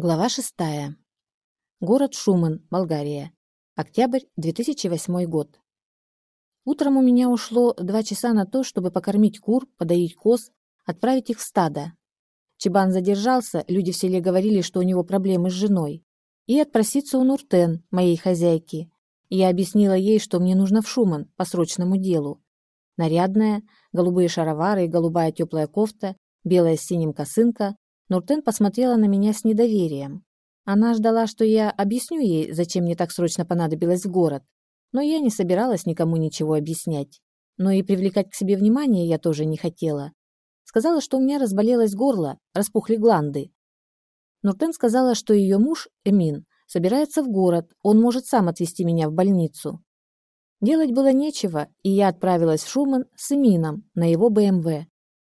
Глава шестая. Город Шуман, Болгария. Октябрь 2008 год. Утром у меня ушло два часа на то, чтобы покормить кур, подоить коз, отправить их в стадо. Чебан задержался, люди в селе говорили, что у него проблемы с женой. И отпроситься у Нуртен, моей хозяйки. Я объяснила ей, что мне нужно в Шуман по срочному делу. Нарядная, голубые шаровары голубая теплая кофта, белая с синим косынка, Нуртен посмотрела на меня с недоверием. Она ждала, что я объясню ей, зачем мне так срочно понадобилось в город. Но я не собиралась никому ничего объяснять. Но и привлекать к себе внимание я тоже не хотела. Сказала, что у меня разболелось горло, распухли гланды. Нуртен сказала, что ее муж, Эмин, собирается в город, он может сам отвезти меня в больницу. Делать было нечего, и я отправилась в Шуман с Эмином на его БМВ.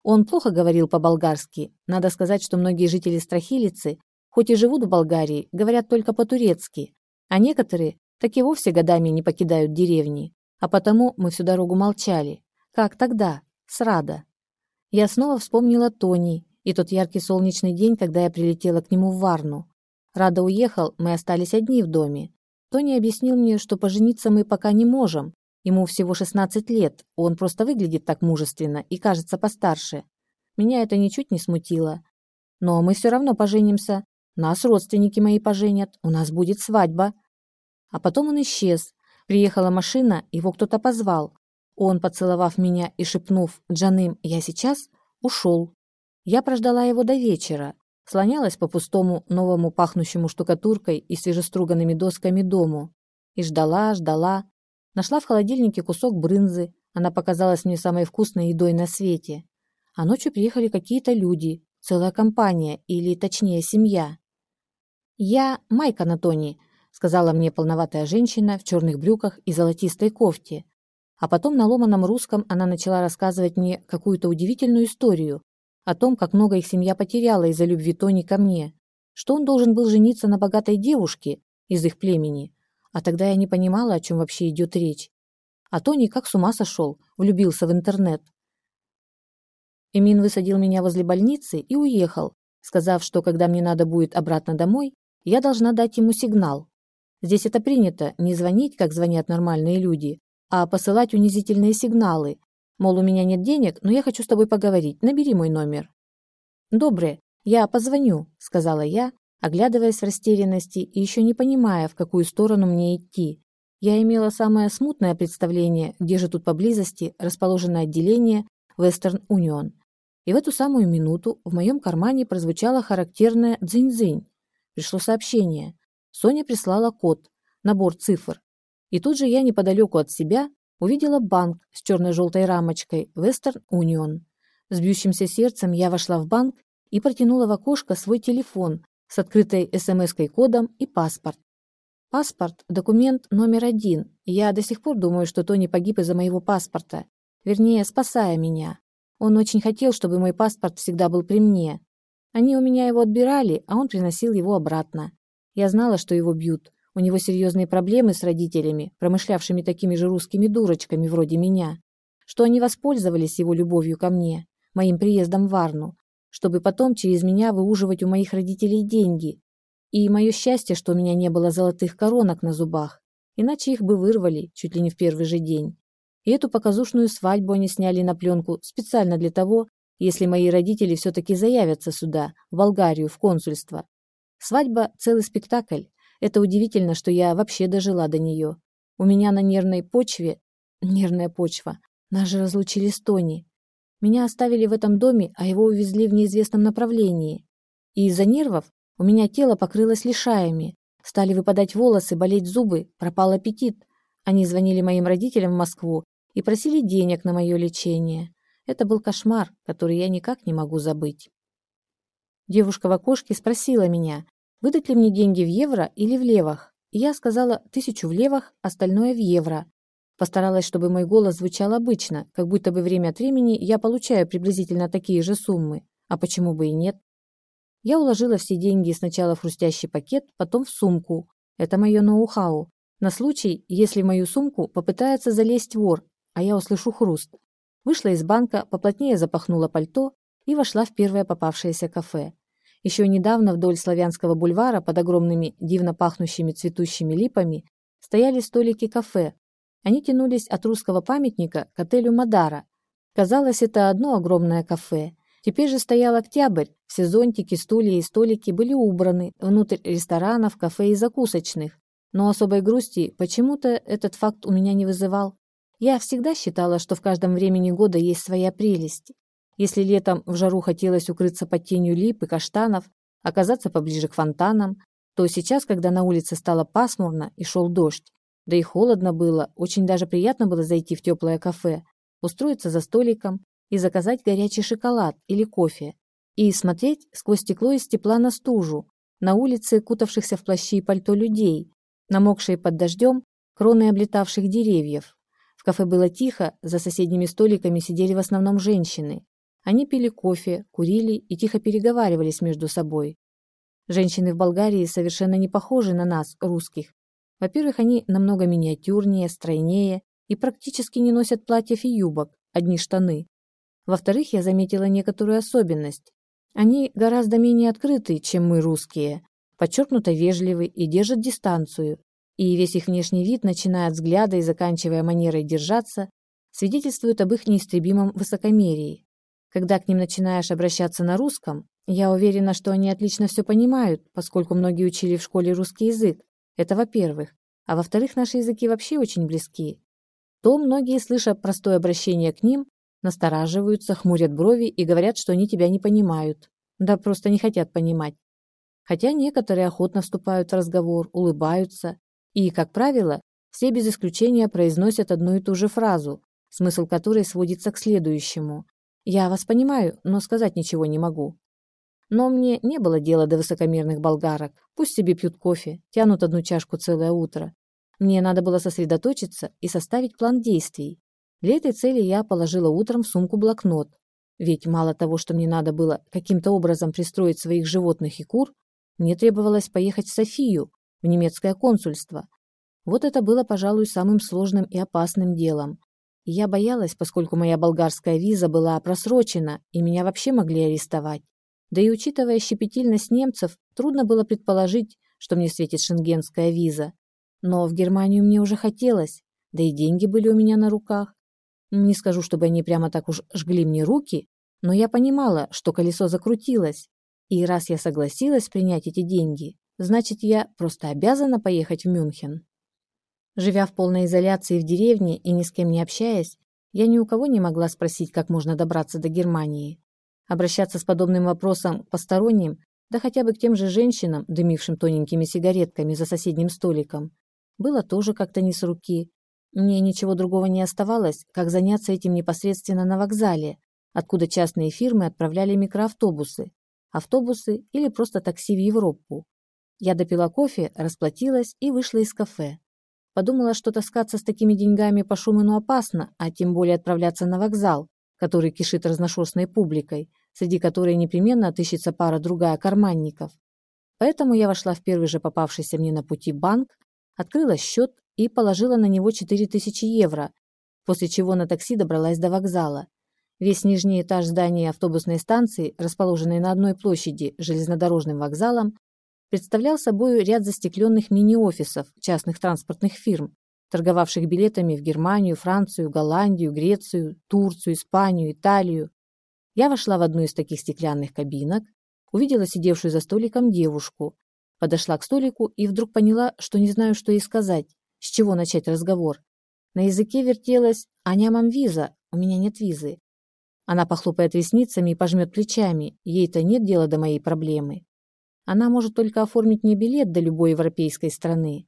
Он плохо говорил по-болгарски. Надо сказать, что многие жители Страхилицы, хоть и живут в Болгарии, говорят только по-турецки, а некоторые так и вовсе годами не покидают деревни. А потому мы всю дорогу молчали. Как тогда? С Рада. Я снова вспомнила Тони и тот яркий солнечный день, когда я прилетела к нему в Варну. Рада уехал, мы остались одни в доме. Тони объяснил мне, что пожениться мы пока не можем, Ему всего 16 лет, он просто выглядит так мужественно и кажется постарше. Меня это ничуть не смутило. Но мы все равно поженимся. Нас родственники мои поженят, у нас будет свадьба. А потом он исчез. Приехала машина, его кто-то позвал. Он, поцеловав меня и шепнув «Джаным, я сейчас», ушел. Я прождала его до вечера, слонялась по пустому, новому пахнущему штукатуркой и свежеструганными досками дому. И ждала, ждала, Нашла в холодильнике кусок брынзы, она показалась мне самой вкусной едой на свете. А ночью приехали какие-то люди, целая компания, или точнее семья. «Я Майка Натони», — сказала мне полноватая женщина в черных брюках и золотистой кофте. А потом на ломаном русском она начала рассказывать мне какую-то удивительную историю о том, как много их семья потеряла из-за любви Тони ко мне, что он должен был жениться на богатой девушке из их племени, а тогда я не понимала, о чем вообще идет речь. А Тони как с ума сошел, влюбился в интернет. Эмин высадил меня возле больницы и уехал, сказав, что когда мне надо будет обратно домой, я должна дать ему сигнал. Здесь это принято не звонить, как звонят нормальные люди, а посылать унизительные сигналы. Мол, у меня нет денег, но я хочу с тобой поговорить, набери мой номер. «Добре, я позвоню», — сказала я оглядываясь в растерянности и еще не понимая, в какую сторону мне идти. Я имела самое смутное представление, где же тут поблизости расположено отделение Western Union. И в эту самую минуту в моем кармане прозвучало характерное «дзынь-дзынь». Пришло сообщение. Соня прислала код, набор цифр. И тут же я неподалеку от себя увидела банк с черно-желтой рамочкой Western Union. С бьющимся сердцем я вошла в банк и протянула в окошко свой телефон, с открытой смс-кой кодом и паспорт. Паспорт – документ номер один, я до сих пор думаю, что Тони погиб из-за моего паспорта, вернее, спасая меня. Он очень хотел, чтобы мой паспорт всегда был при мне. Они у меня его отбирали, а он приносил его обратно. Я знала, что его бьют. У него серьезные проблемы с родителями, промышлявшими такими же русскими дурочками вроде меня, что они воспользовались его любовью ко мне, моим приездом в Варну, чтобы потом через меня выуживать у моих родителей деньги. И мое счастье, что у меня не было золотых коронок на зубах, иначе их бы вырвали чуть ли не в первый же день. И эту показушную свадьбу они сняли на пленку специально для того, если мои родители все-таки заявятся сюда, в Болгарию, в консульство. Свадьба – целый спектакль. Это удивительно, что я вообще дожила до нее. У меня на нервной почве... Нервная почва. Нас же разлучили с Тони. Меня оставили в этом доме, а его увезли в неизвестном направлении. И из-за нервов у меня тело покрылось лишаями, стали выпадать волосы, болеть зубы, пропал аппетит. Они звонили моим родителям в Москву и просили денег на мое лечение. Это был кошмар, который я никак не могу забыть. Девушка в окошке спросила меня, выдать ли мне деньги в евро или в левах. И я сказала тысячу в левах, остальное в евро. Постаралась, чтобы мой голос звучал обычно, как будто бы время от времени я получаю приблизительно такие же суммы. А почему бы и нет? Я уложила все деньги сначала в хрустящий пакет, потом в сумку. Это мое ноу-хау. На случай, если в мою сумку попытается залезть вор, а я услышу хруст. Вышла из банка, поплотнее запахнула пальто и вошла в первое попавшееся кафе. Еще недавно вдоль Славянского бульвара под огромными дивно пахнущими цветущими липами стояли столики кафе. Они тянулись от русского памятника к отелю Мадара. Казалось, это одно огромное кафе. Теперь же стоял октябрь, все зонтики, стулья и столики были убраны внутрь ресторанов, кафе и закусочных. Но особой грусти почему-то этот факт у меня не вызывал. Я всегда считала, что в каждом времени года есть своя прелесть. Если летом в жару хотелось укрыться под тенью лип и каштанов, оказаться поближе к фонтанам, то сейчас, когда на улице стало пасмурно и шел дождь, да и холодно было, очень даже приятно было зайти в теплое кафе, устроиться за столиком и заказать горячий шоколад или кофе, и смотреть сквозь стекло из тепла на стужу, на улице кутавшихся в плащи и пальто людей, намокшие под дождем кроны облетавших деревьев. В кафе было тихо, за соседними столиками сидели в основном женщины. Они пили кофе, курили и тихо переговаривались между собой. Женщины в Болгарии совершенно не похожи на нас, русских. Во-первых, они намного миниатюрнее, стройнее и практически не носят платьев и юбок, одни штаны. Во-вторых, я заметила некоторую особенность. Они гораздо менее открыты, чем мы, русские, подчеркнуто вежливы и держат дистанцию, и весь их внешний вид, начиная от взгляда и заканчивая манерой держаться, свидетельствует об их неистребимом высокомерии. Когда к ним начинаешь обращаться на русском, я уверена, что они отлично все понимают, поскольку многие учили в школе русский язык. Это во-первых. А во-вторых, наши языки вообще очень близки. То многие, слыша простое обращение к ним, настораживаются, хмурят брови и говорят, что они тебя не понимают. Да просто не хотят понимать. Хотя некоторые охотно вступают в разговор, улыбаются. И, как правило, все без исключения произносят одну и ту же фразу, смысл которой сводится к следующему. «Я вас понимаю, но сказать ничего не могу». Но мне не было дела до высокомерных болгарок. Пусть себе пьют кофе, тянут одну чашку целое утро. Мне надо было сосредоточиться и составить план действий. Для этой цели я положила утром в сумку блокнот. Ведь мало того, что мне надо было каким-то образом пристроить своих животных и кур, мне требовалось поехать в Софию, в немецкое консульство. Вот это было, пожалуй, самым сложным и опасным делом. Я боялась, поскольку моя болгарская виза была просрочена, и меня вообще могли арестовать. Да и учитывая щепетильность немцев, трудно было предположить, что мне светит шенгенская виза. Но в Германию мне уже хотелось, да и деньги были у меня на руках. Не скажу, чтобы они прямо так уж жгли мне руки, но я понимала, что колесо закрутилось. И раз я согласилась принять эти деньги, значит, я просто обязана поехать в Мюнхен. Живя в полной изоляции в деревне и ни с кем не общаясь, я ни у кого не могла спросить, как можно добраться до Германии. Обращаться с подобным вопросом к посторонним, да хотя бы к тем же женщинам, дымившим тоненькими сигаретками за соседним столиком, было тоже как-то не с руки, мне ничего другого не оставалось, как заняться этим непосредственно на вокзале, откуда частные фирмы отправляли микроавтобусы, автобусы или просто такси в Европу. Я допила кофе, расплатилась и вышла из кафе. Подумала, что таскаться с такими деньгами по Шумену опасно, а тем более отправляться на вокзал, который кишит разношерстной публикой, среди которой непременно отыщется пара-другая карманников. Поэтому я вошла в первый же попавшийся мне на пути банк, открыла счет и положила на него 4000 евро, после чего на такси добралась до вокзала. Весь нижний этаж здания автобусной станции, расположенной на одной площади с железнодорожным вокзалом, представлял собой ряд застекленных мини-офисов частных транспортных фирм, торговавших билетами в Германию, Францию, Голландию, Грецию, Турцию, Испанию, Италию. Я вошла в одну из таких стеклянных кабинок, увидела сидевшую за столиком девушку, подошла к столику и вдруг поняла, что не знаю, что ей сказать. С чего начать разговор? На языке вертелась «Аня мам виза, у меня нет визы». Она похлопает ресницами и пожмет плечами, ей-то нет дела до моей проблемы. Она может только оформить мне билет до любой европейской страны.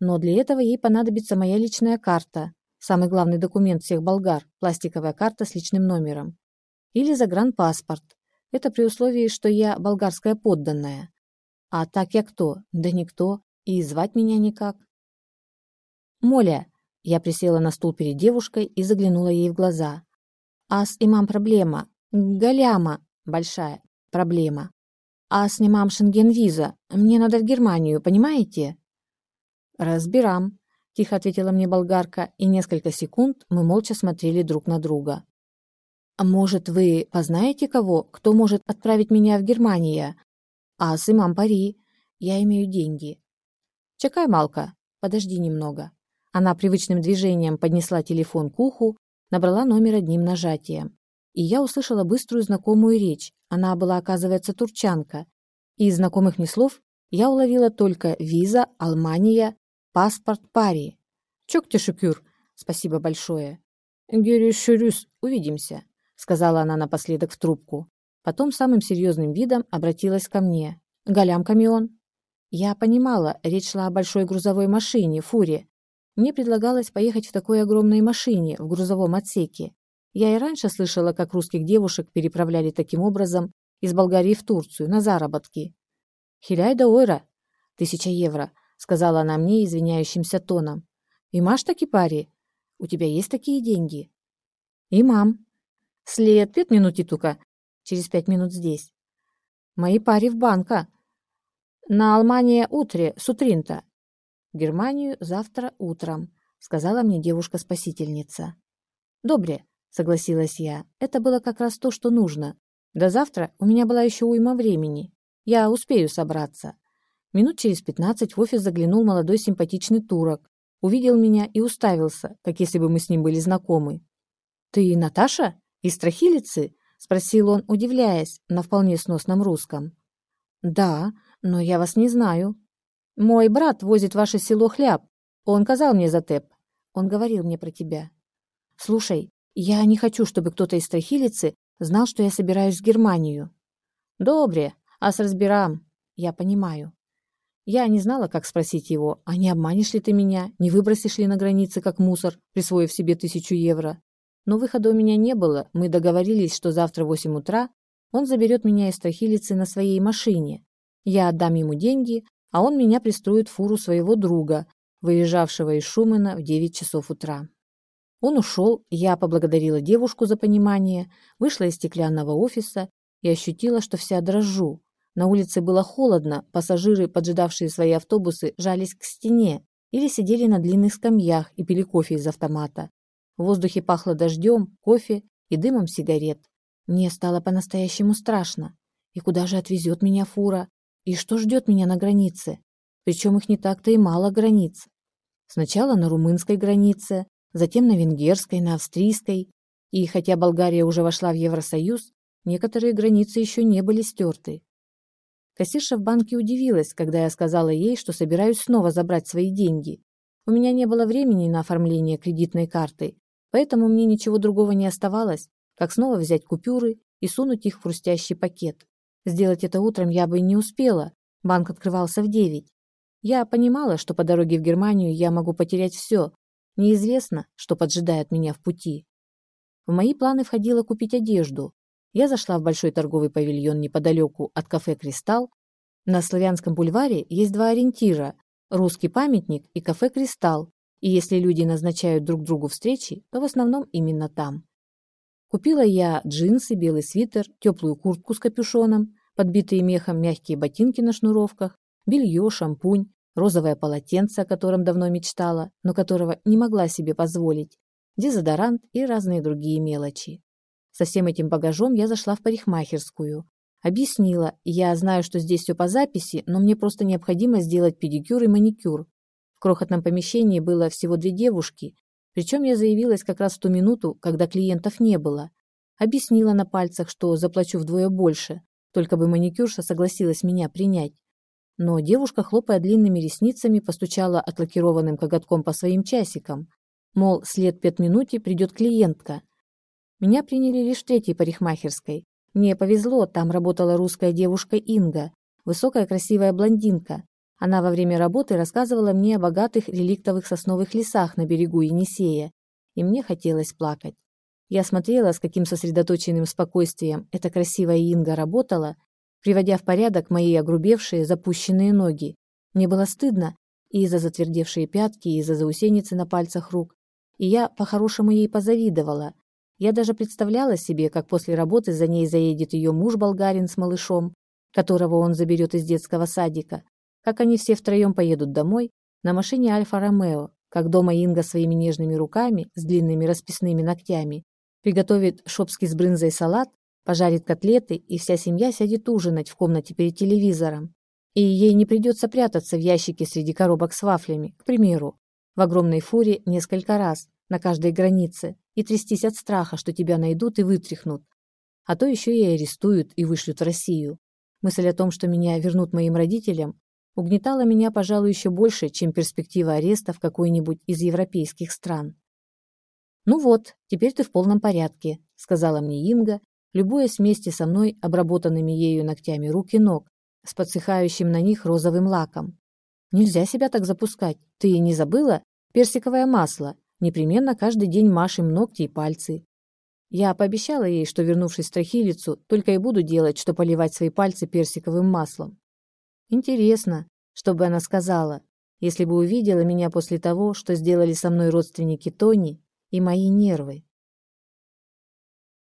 Но для этого ей понадобится моя личная карта, самый главный документ всех болгар, пластиковая карта с личным номером. Или загранпаспорт. Это при условии, что я болгарская подданная. А так я кто? Да никто. И звать меня никак. «Моля!» Я присела на стул перед девушкой и заглянула ей в глаза. «А с имам проблема. Галяма. Большая проблема. А с имам шенген-виза. Мне надо в Германию, понимаете?» «Разбирам», – тихо ответила мне болгарка, и несколько секунд мы молча смотрели друг на друга. «А может, вы познаете кого, кто может отправить меня в Германию? А с имам пари. Я имею деньги. Чекай, Малка, подожди немного. Она привычным движением поднесла телефон к уху, набрала номер одним нажатием. И я услышала быструю знакомую речь. Она была, оказывается, турчанка. И из знакомых мне слов я уловила только виза, Алмания, паспорт, пари. Чокте шукюр. Спасибо большое. Герюшюрюс, увидимся, сказала она напоследок в трубку. Потом самым серьезным видом обратилась ко мне. Голям камион. Я понимала, речь шла о большой грузовой машине, фуре. Мне предлагалось поехать в такой огромной машине, в грузовом отсеке. Я и раньше слышала, как русских девушек переправляли таким образом из Болгарии в Турцию на заработки. «Хиляйда ойра!» «Тысяча евро», — сказала она мне извиняющимся тоном. «Имаш таки пари? У тебя есть такие деньги?» «Имам». «След пять минут тука. Через пять минут здесь». «Мои пари в банка», на Алмания утре, с Германию завтра утром, сказала мне девушка-спасительница. Добре, согласилась я. Это было как раз то, что нужно. До завтра у меня была еще уйма времени. Я успею собраться. Минут через пятнадцать в офис заглянул молодой симпатичный турок. Увидел меня и уставился, как если бы мы с ним были знакомы. «Ты Наташа? Из Страхилицы?» — спросил он, удивляясь, на вполне сносном русском. «Да, но я вас не знаю. Мой брат возит в ваше село хляб. Он казал мне за тэп. Он говорил мне про тебя. Слушай, я не хочу, чтобы кто-то из Страхилицы знал, что я собираюсь в Германию. Добре, а с разбирам. Я понимаю. Я не знала, как спросить его, а не обманешь ли ты меня, не выбросишь ли на границе как мусор, присвоив себе тысячу евро. Но выхода у меня не было, мы договорились, что завтра в восемь утра он заберет меня из Страхилицы на своей машине. Я отдам ему деньги, а он меня пристроит в фуру своего друга, выезжавшего из Шумена в 9 часов утра. Он ушел, я поблагодарила девушку за понимание, вышла из стеклянного офиса и ощутила, что вся дрожу. На улице было холодно, пассажиры, поджидавшие свои автобусы, жались к стене или сидели на длинных скамьях и пили кофе из автомата. В воздухе пахло дождем, кофе и дымом сигарет. Мне стало по-настоящему страшно. И куда же отвезет меня фура? И что ждет меня на границе? Причем их не так-то и мало границ. Сначала на румынской границе, затем на венгерской, на австрийской. И хотя Болгария уже вошла в Евросоюз, некоторые границы еще не были стерты. Кассирша в банке удивилась, когда я сказала ей, что собираюсь снова забрать свои деньги. У меня не было времени на оформление кредитной карты, поэтому мне ничего другого не оставалось, как снова взять купюры и сунуть их в хрустящий пакет. Сделать это утром я бы не успела. Банк открывался в девять. Я понимала, что по дороге в Германию я могу потерять все. Неизвестно, что поджидает меня в пути. В мои планы входило купить одежду. Я зашла в большой торговый павильон неподалеку от кафе «Кристалл». На Славянском бульваре есть два ориентира – русский памятник и кафе «Кристалл». И если люди назначают друг другу встречи, то в основном именно там. Купила я джинсы, белый свитер, теплую куртку с капюшоном, подбитые мехом мягкие ботинки на шнуровках, белье, шампунь, розовое полотенце, о котором давно мечтала, но которого не могла себе позволить, дезодорант и разные другие мелочи. Со всем этим багажом я зашла в парикмахерскую. Объяснила, я знаю, что здесь все по записи, но мне просто необходимо сделать педикюр и маникюр. В крохотном помещении было всего две девушки, причем я заявилась как раз в ту минуту, когда клиентов не было. Объяснила на пальцах, что заплачу вдвое больше, только бы маникюрша согласилась меня принять. Но девушка, хлопая длинными ресницами, постучала отлакированным коготком по своим часикам. Мол, след пять минуте придет клиентка. Меня приняли лишь третьей парикмахерской. Мне повезло, там работала русская девушка Инга, высокая красивая блондинка, она во время работы рассказывала мне о богатых реликтовых сосновых лесах на берегу Енисея, и мне хотелось плакать. Я смотрела, с каким сосредоточенным спокойствием эта красивая Инга работала, приводя в порядок мои огрубевшие, запущенные ноги. Мне было стыдно и за затвердевшие пятки, и за заусеницы на пальцах рук, и я по-хорошему ей позавидовала. Я даже представляла себе, как после работы за ней заедет ее муж-болгарин с малышом, которого он заберет из детского садика, как они все втроем поедут домой на машине Альфа-Ромео, как дома Инга своими нежными руками с длинными расписными ногтями приготовит шопский с брынзой салат, Пожарит котлеты, и вся семья сядет ужинать в комнате перед телевизором. И ей не придется прятаться в ящике среди коробок с вафлями, к примеру, в огромной фуре несколько раз, на каждой границе, и трястись от страха, что тебя найдут и вытряхнут. А то еще и арестуют и вышлют в Россию. Мысль о том, что меня вернут моим родителям, угнетала меня, пожалуй, еще больше, чем перспектива ареста в какой-нибудь из европейских стран. «Ну вот, теперь ты в полном порядке», — сказала мне Инга, любуясь вместе со мной обработанными ею ногтями рук и ног, с подсыхающим на них розовым лаком. «Нельзя себя так запускать. Ты не забыла? Персиковое масло. Непременно каждый день машем ногти и пальцы. Я пообещала ей, что, вернувшись в Трахилицу, только и буду делать, что поливать свои пальцы персиковым маслом. Интересно, что бы она сказала, если бы увидела меня после того, что сделали со мной родственники Тони и мои нервы.